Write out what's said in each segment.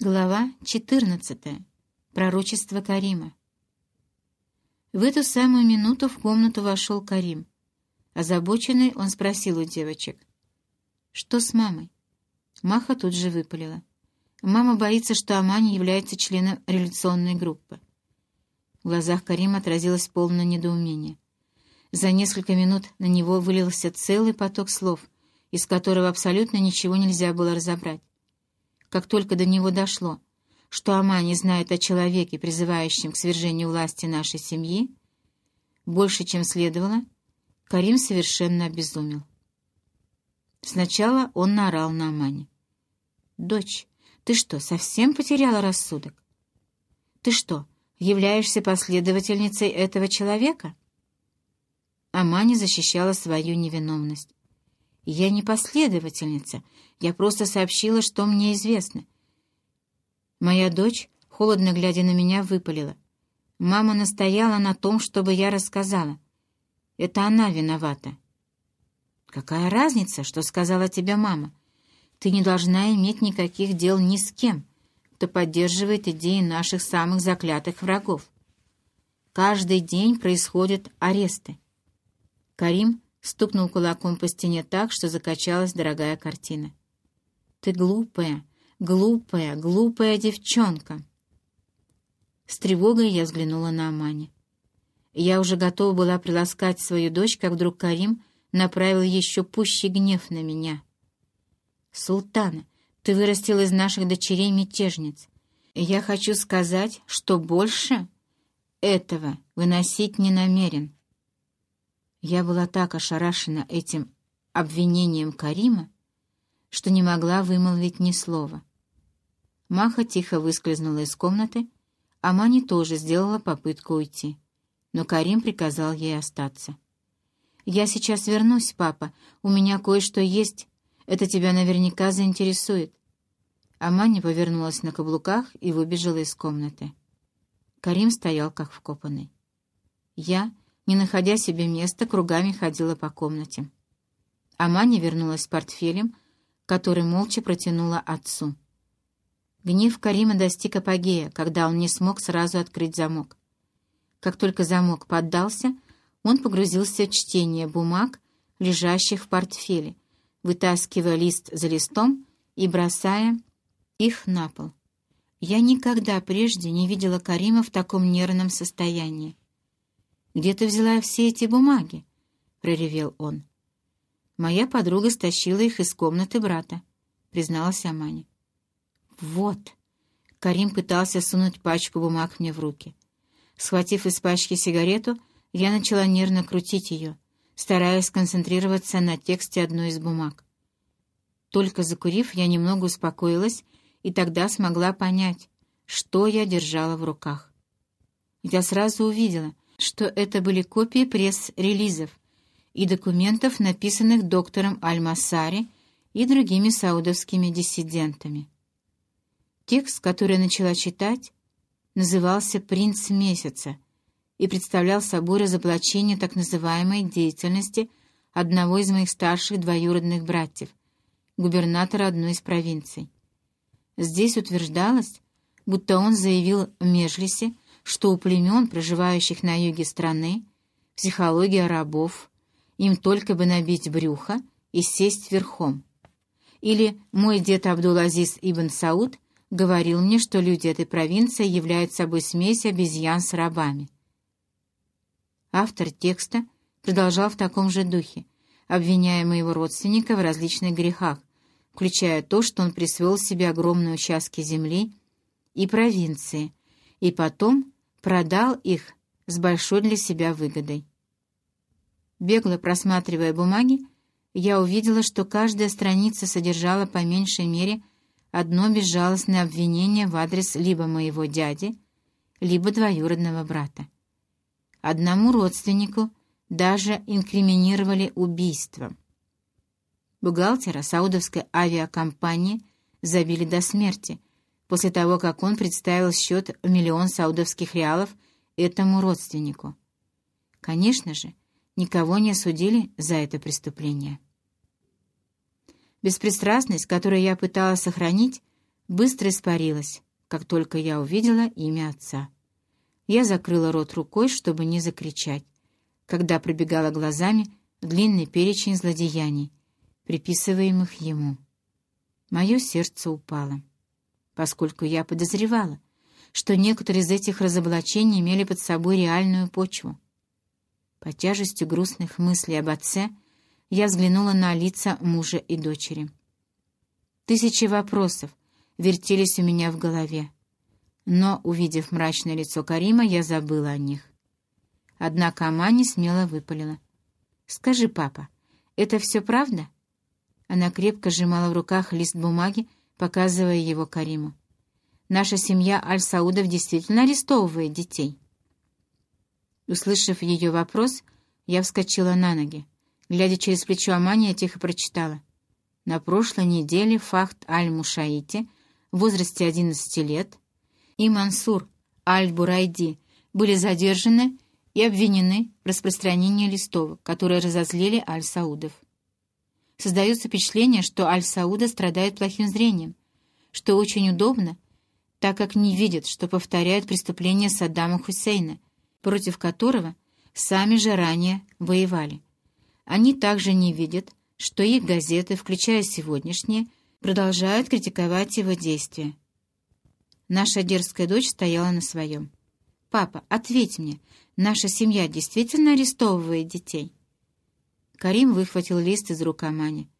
Глава 14. Пророчество Карима. В эту самую минуту в комнату вошел Карим. Озабоченный, он спросил у девочек. «Что с мамой?» Маха тут же выпалила. Мама боится, что Амани является членом революционной группы. В глазах Карима отразилось полное недоумение. За несколько минут на него вылился целый поток слов, из которого абсолютно ничего нельзя было разобрать. Как только до него дошло, что Амани знает о человеке, призывающем к свержению власти нашей семьи, больше, чем следовало, Карим совершенно обезумел. Сначала он наорал на Амани. «Дочь, ты что, совсем потеряла рассудок? Ты что, являешься последовательницей этого человека?» Амани защищала свою невиновность. «Я не последовательница, я просто сообщила, что мне известно». Моя дочь, холодно глядя на меня, выпалила. «Мама настояла на том, чтобы я рассказала. Это она виновата». «Какая разница, что сказала тебе мама? Ты не должна иметь никаких дел ни с кем, кто поддерживает идеи наших самых заклятых врагов. Каждый день происходят аресты. Карим стукнул кулаком по стене так, что закачалась дорогая картина. «Ты глупая, глупая, глупая девчонка!» С тревогой я взглянула на Амани. Я уже готова была приласкать свою дочь, как вдруг Карим направил еще пущий гнев на меня. «Султана, ты вырастил из наших дочерей мятежниц. Я хочу сказать, что больше этого выносить не намерен». Я была так ошарашена этим обвинением Карима, что не могла вымолвить ни слова. Маха тихо выскользнула из комнаты, а Мани тоже сделала попытку уйти, но Карим приказал ей остаться. «Я сейчас вернусь, папа, у меня кое-что есть, это тебя наверняка заинтересует». А Маня повернулась на каблуках и выбежала из комнаты. Карим стоял как вкопанный. Я не находя себе места, кругами ходила по комнате. А Маня вернулась с портфелем, который молча протянула отцу. Гнев Карима достиг апогея, когда он не смог сразу открыть замок. Как только замок поддался, он погрузился в чтение бумаг, лежащих в портфеле, вытаскивая лист за листом и бросая их на пол. Я никогда прежде не видела Карима в таком нервном состоянии. «Где ты взяла все эти бумаги?» — проревел он. «Моя подруга стащила их из комнаты брата», — призналась Амани. «Вот!» — Карим пытался сунуть пачку бумаг мне в руки. Схватив из пачки сигарету, я начала нервно крутить ее, стараясь сконцентрироваться на тексте одной из бумаг. Только закурив, я немного успокоилась и тогда смогла понять, что я держала в руках. Я сразу увидела — что это были копии пресс-релизов и документов, написанных доктором Аль-Масари и другими саудовскими диссидентами. Текст, который я начала читать, назывался «Принц месяца» и представлял собой разоблачение так называемой деятельности одного из моих старших двоюродных братьев, губернатора одной из провинций. Здесь утверждалось, будто он заявил в Межлисе, что у племен, проживающих на юге страны, психология рабов, им только бы набить брюхо и сесть верхом. Или мой дед Абдул-Азиз Ибн Сауд говорил мне, что люди этой провинции являются собой смесь обезьян с рабами. Автор текста продолжал в таком же духе, обвиняя моего родственника в различных грехах, включая то, что он присвоил себе огромные участки земли и провинции, и потом продал их с большой для себя выгодой. Бегло просматривая бумаги, я увидела, что каждая страница содержала по меньшей мере одно безжалостное обвинение в адрес либо моего дяди, либо двоюродного брата. Одному родственнику даже инкриминировали убийство. Бухгалтера саудовской авиакомпании забили до смерти, после того, как он представил счет в миллион саудовских реалов этому родственнику. Конечно же, никого не осудили за это преступление. Беспристрастность, которую я пыталась сохранить, быстро испарилась, как только я увидела имя отца. Я закрыла рот рукой, чтобы не закричать, когда пробегала глазами длинный перечень злодеяний, приписываемых ему. Мое сердце упало, поскольку я подозревала, что некоторые из этих разоблачений имели под собой реальную почву. По тяжестью грустных мыслей об отце я взглянула на лица мужа и дочери. Тысячи вопросов вертелись у меня в голове, но, увидев мрачное лицо Карима, я забыла о них. Однако Амани смело выпалила. «Скажи, папа, это все правда?» Она крепко сжимала в руках лист бумаги, показывая его Кариму. «Наша семья Аль-Саудов действительно арестовывает детей». Услышав ее вопрос, я вскочила на ноги. Глядя через плечо Амани, я тихо прочитала. На прошлой неделе Фахт Аль-Мушаити в возрасте 11 лет и Мансур Аль-Бурайди были задержаны и обвинены в распространении листовок, которые разозлили Аль-Саудов. Создается впечатление, что Аль-Сауда страдает плохим зрением, что очень удобно, так как не видят, что повторяют преступления Саддама Хусейна, против которого сами же ранее воевали. Они также не видят, что их газеты, включая сегодняшние, продолжают критиковать его действия. Наша дерзкая дочь стояла на своем. «Папа, ответь мне, наша семья действительно арестовывает детей?» Карим выхватил лист из рук Амани.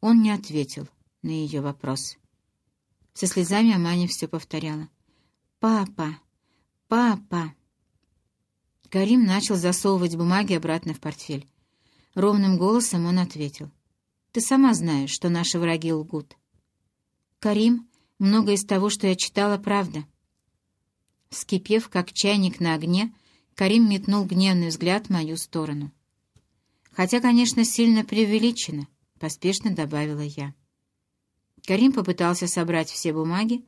Он не ответил на ее вопрос. Со слезами Амани все повторяла. «Папа! Папа!» Карим начал засовывать бумаги обратно в портфель. Ровным голосом он ответил. «Ты сама знаешь, что наши враги лгут». «Карим, многое из того, что я читала, правда». Вскипев, как чайник на огне, Карим метнул гневный взгляд в мою сторону. Хотя, конечно, сильно преувеличено, — поспешно добавила я. Карим попытался собрать все бумаги,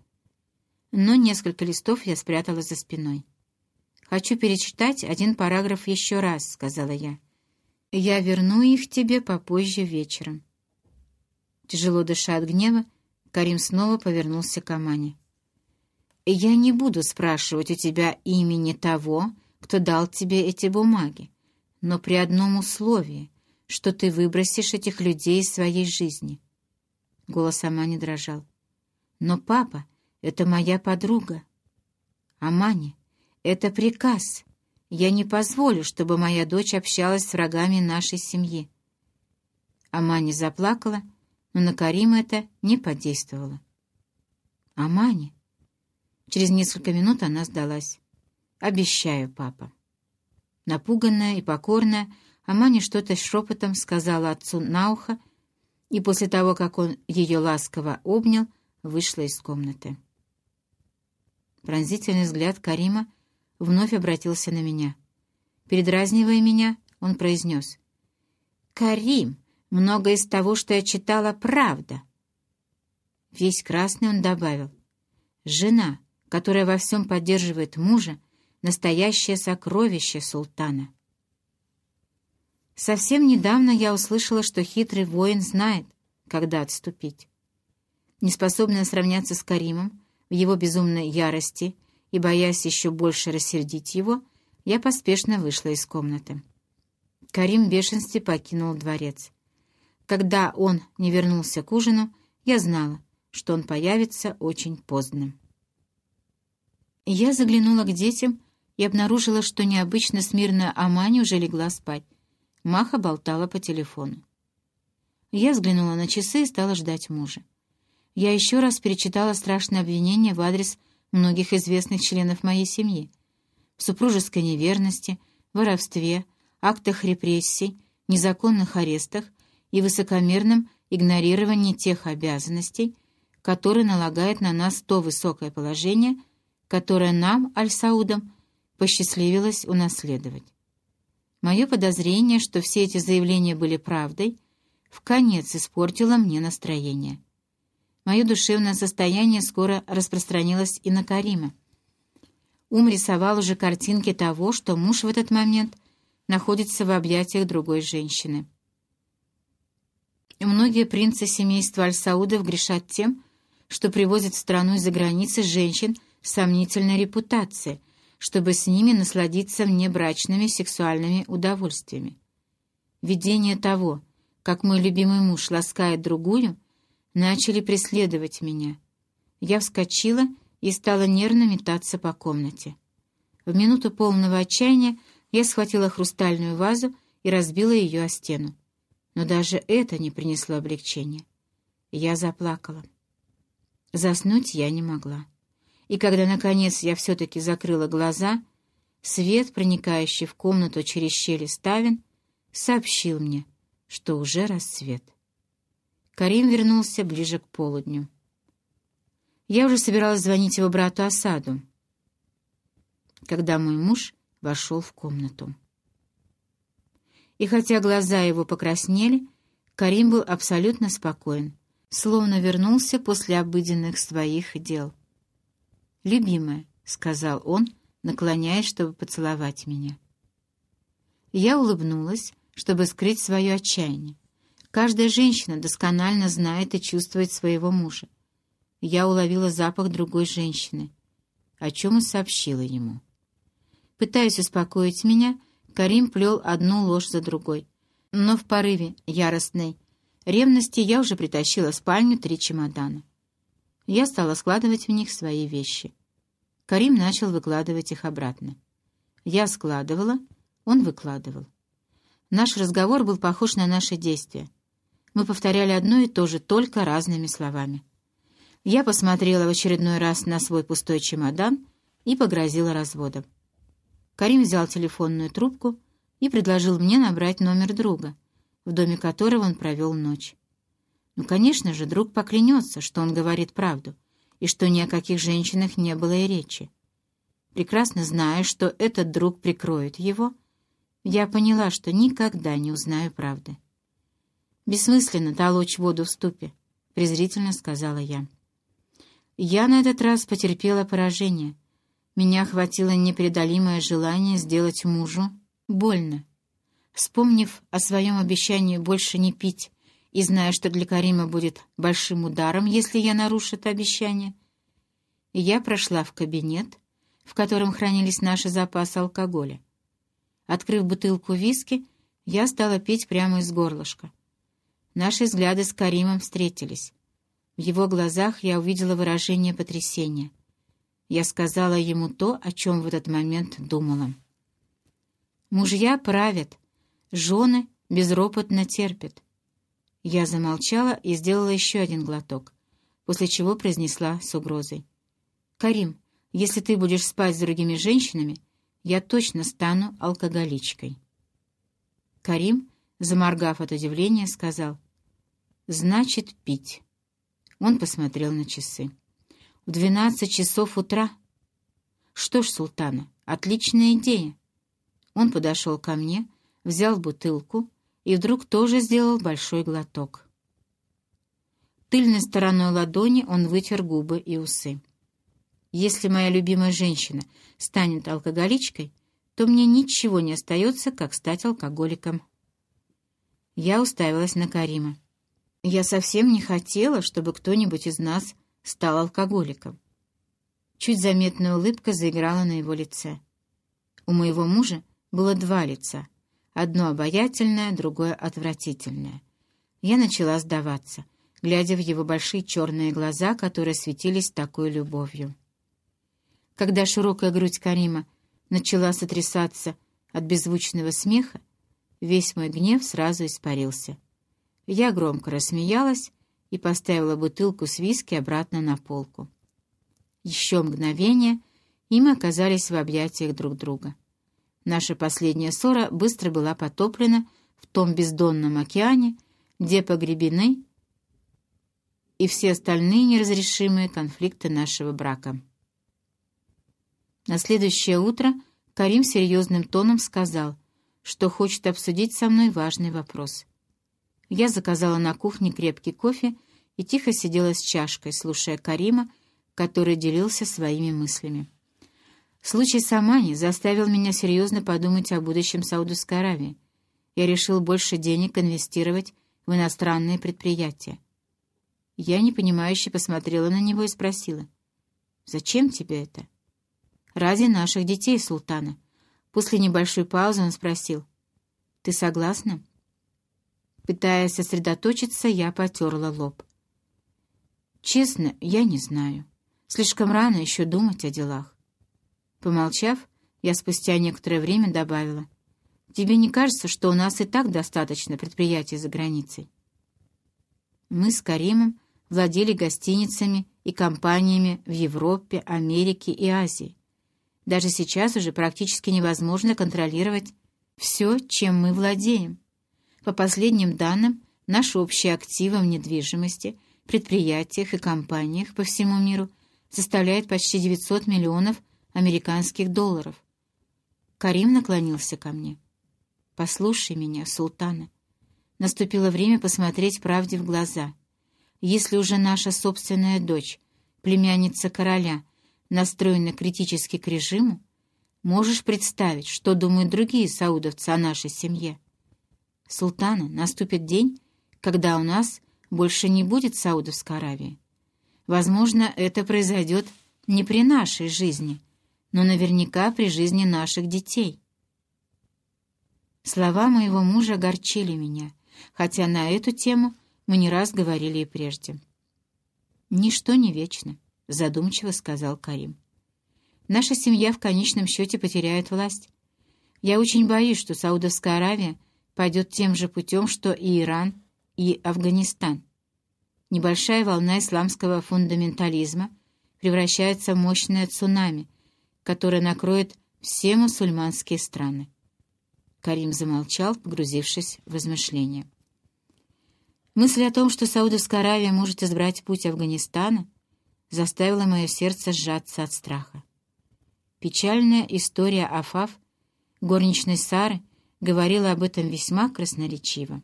но несколько листов я спрятала за спиной. «Хочу перечитать один параграф еще раз», — сказала я. «Я верну их тебе попозже вечером». Тяжело дыша от гнева, Карим снова повернулся к Амане. «Я не буду спрашивать у тебя имени того, кто дал тебе эти бумаги но при одном условии, что ты выбросишь этих людей из своей жизни. Голос Амани дрожал. Но папа — это моя подруга. Амани, это приказ. Я не позволю, чтобы моя дочь общалась с врагами нашей семьи. Амани заплакала, но на Карима это не подействовало. Амани. Через несколько минут она сдалась. «Обещаю, папа». Напуганная и покорная, Амани что-то шепотом сказала отцу на ухо, и после того, как он ее ласково обнял, вышла из комнаты. Пронзительный взгляд Карима вновь обратился на меня. Передразнивая меня, он произнес. «Карим, многое из того, что я читала, правда». Весь красный он добавил. «Жена, которая во всем поддерживает мужа, настоящее сокровище султана. Совсем недавно я услышала, что хитрый воин знает, когда отступить. Неспособная сравняться с Каримом в его безумной ярости и боясь еще больше рассердить его, я поспешно вышла из комнаты. Карим в бешенстве покинул дворец. Когда он не вернулся к ужину, я знала, что он появится очень поздно. Я заглянула к детям и обнаружила, что необычно смирная Амани уже легла спать. Маха болтала по телефону. Я взглянула на часы и стала ждать мужа. Я еще раз перечитала страшные обвинения в адрес многих известных членов моей семьи. В супружеской неверности, воровстве, актах репрессий, незаконных арестах и высокомерном игнорировании тех обязанностей, которые налагает на нас то высокое положение, которое нам, Аль-Саудам, посчастливилось унаследовать. Мое подозрение, что все эти заявления были правдой, в конец испортило мне настроение. Мое душевное состояние скоро распространилось и на Карима. Ум рисовал уже картинки того, что муж в этот момент находится в объятиях другой женщины. Многие принцы семейства Аль-Саудов грешат тем, что привозят в страну из-за границы женщин сомнительной репутацией, чтобы с ними насладиться внебрачными сексуальными удовольствиями. Видение того, как мой любимый муж ласкает другую, начали преследовать меня. Я вскочила и стала нервно метаться по комнате. В минуту полного отчаяния я схватила хрустальную вазу и разбила ее о стену. Но даже это не принесло облегчения. Я заплакала. Заснуть я не могла. И когда, наконец, я все-таки закрыла глаза, свет, проникающий в комнату через щели ставен, сообщил мне, что уже рассвет. Карим вернулся ближе к полудню. Я уже собиралась звонить его брату Асаду, когда мой муж вошел в комнату. И хотя глаза его покраснели, Карим был абсолютно спокоен, словно вернулся после обыденных своих дел. «Любимая», — сказал он, наклоняясь, чтобы поцеловать меня. Я улыбнулась, чтобы скрыть свое отчаяние. Каждая женщина досконально знает и чувствует своего мужа. Я уловила запах другой женщины, о чем и сообщила ему. Пытаясь успокоить меня, Карим плел одну ложь за другой. Но в порыве яростной ревности я уже притащила в спальню три чемодана. Я стала складывать в них свои вещи. Карим начал выкладывать их обратно. Я складывала, он выкладывал. Наш разговор был похож на наши действия. Мы повторяли одно и то же, только разными словами. Я посмотрела в очередной раз на свой пустой чемодан и погрозила разводом. Карим взял телефонную трубку и предложил мне набрать номер друга, в доме которого он провел ночь. Ну, конечно же, друг поклянется, что он говорит правду, и что ни о каких женщинах не было и речи. Прекрасно зная, что этот друг прикроет его, я поняла, что никогда не узнаю правды. «Бессмысленно толочь воду в ступе», — презрительно сказала я. Я на этот раз потерпела поражение — меня охватило непреодолимое желание сделать мужу больно. Вспомнив о своем обещании больше не пить и зная, что для Карима будет большим ударом, если я нарушу это обещание, я прошла в кабинет, в котором хранились наши запасы алкоголя. Открыв бутылку виски, я стала пить прямо из горлышка. Наши взгляды с Каримом встретились. В его глазах я увидела выражение потрясения. Я сказала ему то, о чем в этот момент думала. Мужья правят, жены безропотно терпят. Я замолчала и сделала еще один глоток, после чего произнесла с угрозой. «Карим, если ты будешь спать с другими женщинами, я точно стану алкоголичкой». Карим, заморгав от удивления, сказал, «Значит, пить». Он посмотрел на часы в двенадцать часов утра. Что ж, Султана, отличная идея. Он подошел ко мне, взял бутылку и вдруг тоже сделал большой глоток. Тыльной стороной ладони он вытер губы и усы. Если моя любимая женщина станет алкоголичкой, то мне ничего не остается, как стать алкоголиком. Я уставилась на Карима. Я совсем не хотела, чтобы кто-нибудь из нас стал алкоголиком. Чуть заметная улыбка заиграла на его лице. У моего мужа было два лица. Одно обаятельное, другое отвратительное. Я начала сдаваться, глядя в его большие черные глаза, которые светились такой любовью. Когда широкая грудь Карима начала сотрясаться от беззвучного смеха, весь мой гнев сразу испарился. Я громко рассмеялась и поставила бутылку с виски обратно на полку. Еще мгновение, и мы оказались в объятиях друг друга. Наша последняя ссора быстро была потоплена в том бездонном океане, где погребены и все остальные неразрешимые конфликты нашего брака. На следующее утро Карим серьезным тоном сказал, что хочет обсудить со мной важный вопрос — я заказала на кухне крепкий кофе и тихо сидела с чашкой, слушая Карима, который делился своими мыслями. Случай с Амани заставил меня серьезно подумать о будущем Саудовской Аравии. Я решил больше денег инвестировать в иностранные предприятия. Я непонимающе посмотрела на него и спросила. «Зачем тебе это?» «Ради наших детей, султана». После небольшой паузы он спросил. «Ты согласна?» Пытаясь сосредоточиться, я потерла лоб. «Честно, я не знаю. Слишком рано еще думать о делах». Помолчав, я спустя некоторое время добавила. «Тебе не кажется, что у нас и так достаточно предприятий за границей?» Мы с Каримом владели гостиницами и компаниями в Европе, Америке и Азии. Даже сейчас уже практически невозможно контролировать все, чем мы владеем. По последним данным, наши общие активы в недвижимости, предприятиях и компаниях по всему миру составляют почти 900 миллионов американских долларов. Карим наклонился ко мне. «Послушай меня, султана. Наступило время посмотреть правде в глаза. Если уже наша собственная дочь, племянница короля, настроена критически к режиму, можешь представить, что думают другие саудовцы о нашей семье?» Султана, наступит день, когда у нас больше не будет Саудовской Аравии. Возможно, это произойдет не при нашей жизни, но наверняка при жизни наших детей. Слова моего мужа огорчили меня, хотя на эту тему мы не раз говорили и прежде. «Ничто не вечно», — задумчиво сказал Карим. «Наша семья в конечном счете потеряет власть. Я очень боюсь, что Саудовская Аравия — пойдет тем же путем, что и Иран, и Афганистан. Небольшая волна исламского фундаментализма превращается в мощное цунами, которое накроет все мусульманские страны. Карим замолчал, погрузившись в размышления. Мысль о том, что Саудовская Аравия может избрать путь Афганистана, заставила мое сердце сжаться от страха. Печальная история Афав, горничной Сары, говорила об этом весьма красноречиво.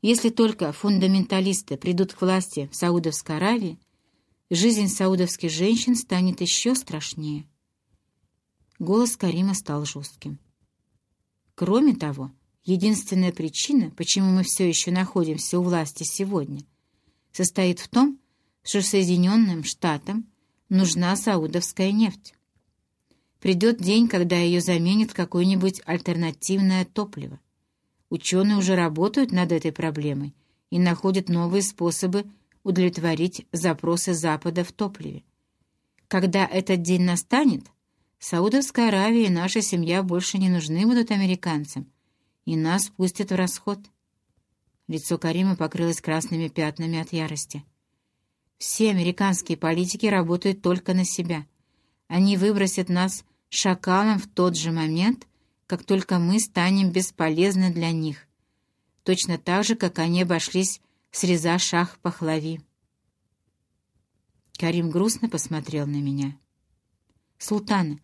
Если только фундаменталисты придут к власти в Саудовской Аравии, жизнь саудовских женщин станет еще страшнее. Голос Карима стал жестким. Кроме того, единственная причина, почему мы все еще находимся у власти сегодня, состоит в том, что Соединенным Штатам нужна саудовская нефть. Придет день, когда ее заменит какое-нибудь альтернативное топливо. Ученые уже работают над этой проблемой и находят новые способы удовлетворить запросы Запада в топливе. Когда этот день настанет, Саудовская Аравия и наша семья больше не нужны будут американцам, и нас пустят в расход. Лицо Карима покрылось красными пятнами от ярости. Все американские политики работают только на себя. Они выбросят нас шакалам в тот же момент, как только мы станем бесполезны для них, точно так же, как они обошлись с Реза Шах Пахлави. Карим грустно посмотрел на меня. «Султана,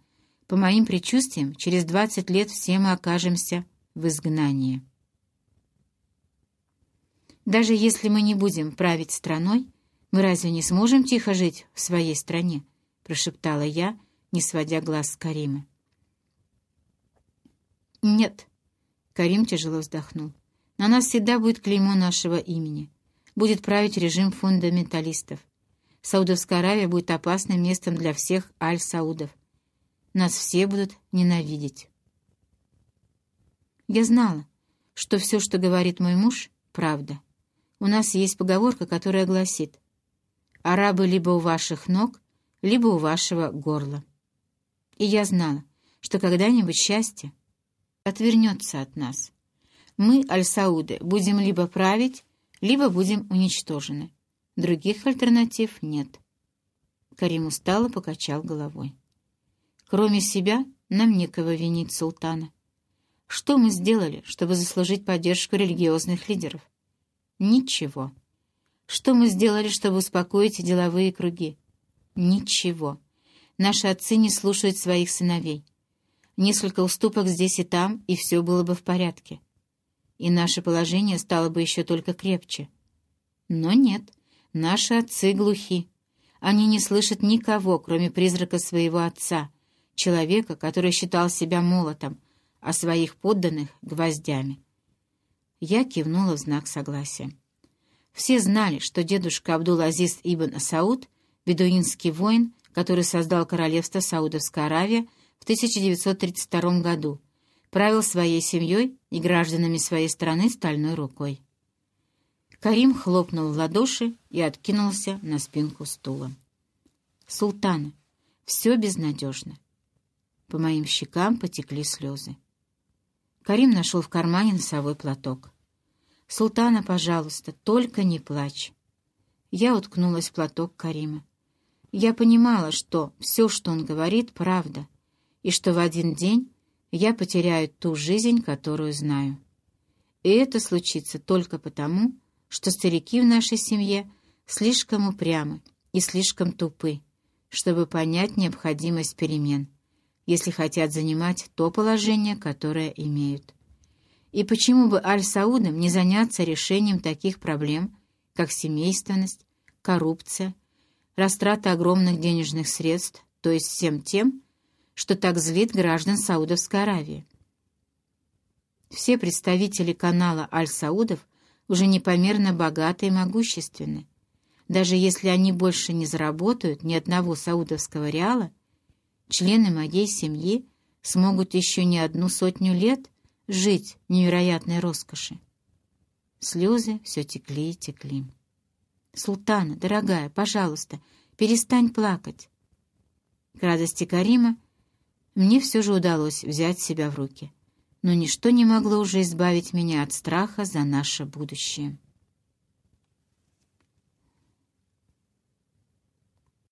по моим предчувствиям, через двадцать лет все мы окажемся в изгнании. Даже если мы не будем править страной, мы разве не сможем тихо жить в своей стране?» — прошептала я, — не сводя глаз с Карима. «Нет», — Карим тяжело вздохнул, — «на нас всегда будет клеймо нашего имени. Будет править режим фундаменталистов. Саудовская Аравия будет опасным местом для всех аль-Саудов. Нас все будут ненавидеть». Я знала, что все, что говорит мой муж, — правда. У нас есть поговорка, которая гласит «Арабы либо у ваших ног, либо у вашего горла». И я знала, что когда-нибудь счастье отвернется от нас. Мы, Аль-Сауды, будем либо править, либо будем уничтожены. Других альтернатив нет. Карим устало покачал головой. Кроме себя, нам некого винить султана. Что мы сделали, чтобы заслужить поддержку религиозных лидеров? Ничего. Что мы сделали, чтобы успокоить деловые круги? Ничего. Наши отцы не слушают своих сыновей. Несколько уступок здесь и там, и все было бы в порядке. И наше положение стало бы еще только крепче. Но нет, наши отцы глухи. Они не слышат никого, кроме призрака своего отца, человека, который считал себя молотом, а своих подданных — гвоздями. Я кивнула в знак согласия. Все знали, что дедушка Абдул-Азиз ибн Сауд, бедуинский воин, который создал королевство Саудовская Аравия в 1932 году, правил своей семьей и гражданами своей страны стальной рукой. Карим хлопнул в ладоши и откинулся на спинку стула. «Султана, все безнадежно». По моим щекам потекли слезы. Карим нашел в кармане носовой платок. «Султана, пожалуйста, только не плачь». Я уткнулась в платок Карима. Я понимала, что все, что он говорит, правда, и что в один день я потеряю ту жизнь, которую знаю. И это случится только потому, что старики в нашей семье слишком упрямы и слишком тупы, чтобы понять необходимость перемен, если хотят занимать то положение, которое имеют. И почему бы Аль-Саудам не заняться решением таких проблем, как семейственность, коррупция, растрата огромных денежных средств, то есть всем тем, что так злит граждан Саудовской Аравии. Все представители канала Аль-Саудов уже непомерно богаты и могущественны. Даже если они больше не заработают ни одного саудовского реала, члены моей семьи смогут еще не одну сотню лет жить в невероятной роскоши. Слезы все текли и текли. «Султана, дорогая, пожалуйста, перестань плакать». К радости Карима мне все же удалось взять себя в руки, но ничто не могло уже избавить меня от страха за наше будущее.